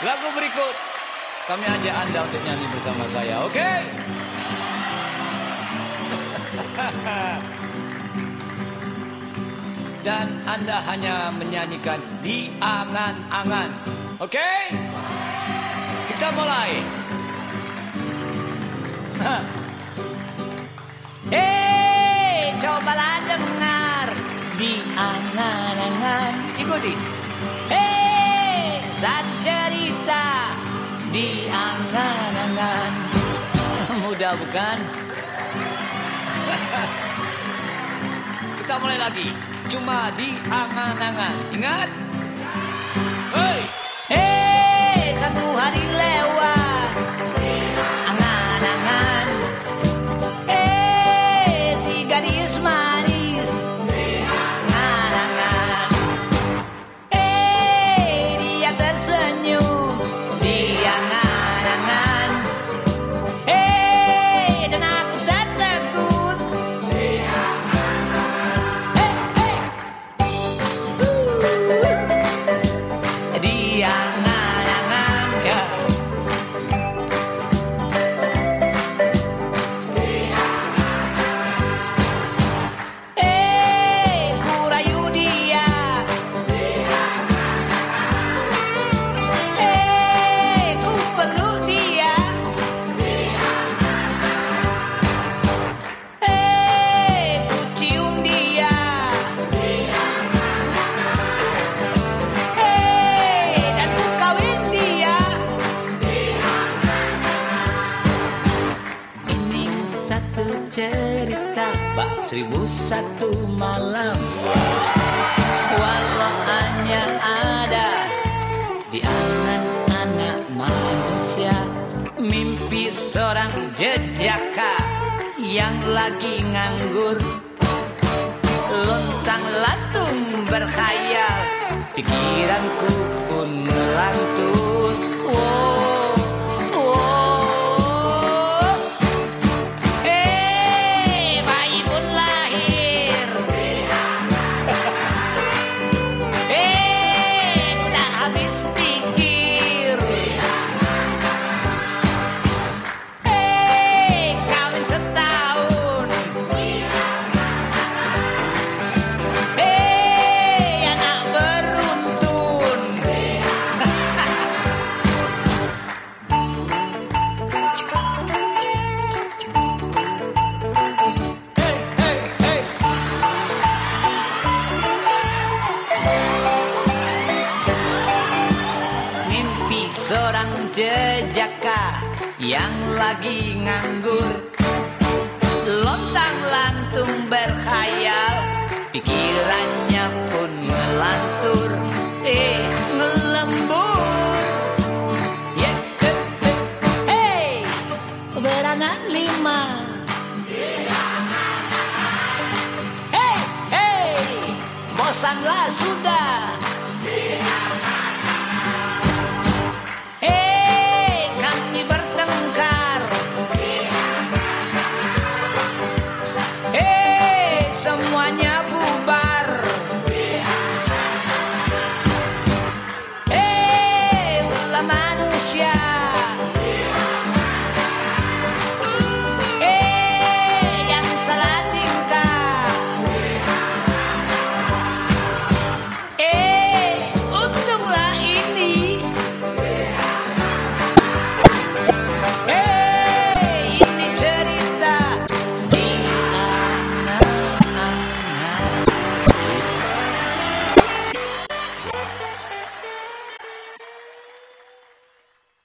Lagu berikut kami ajak Anda untuk nyanyi bersama saya, oke? Dan Anda hanya menyanyikan di angan-angan, oke? Kita mulai. Hei, cobalah dengar di angan-angan. Ikuti. Satu cerita di angan-angan. Mudah bukan? Kita mulai lagi. Cuma di angan-angan. Ingat? Hei! Hei, satu hari lewat. Seribu satu malam. Walau hanya ada di angan anak manusia Mimpi seorang jejaka yang lagi nganggur. Lontang lantung berkhayal Pikiranku Mimpi seorang jejaka yang lagi nganggur Bosanlah sudah Hei, kami bertengkar. Hei, semuanya bubar. Hei, ulama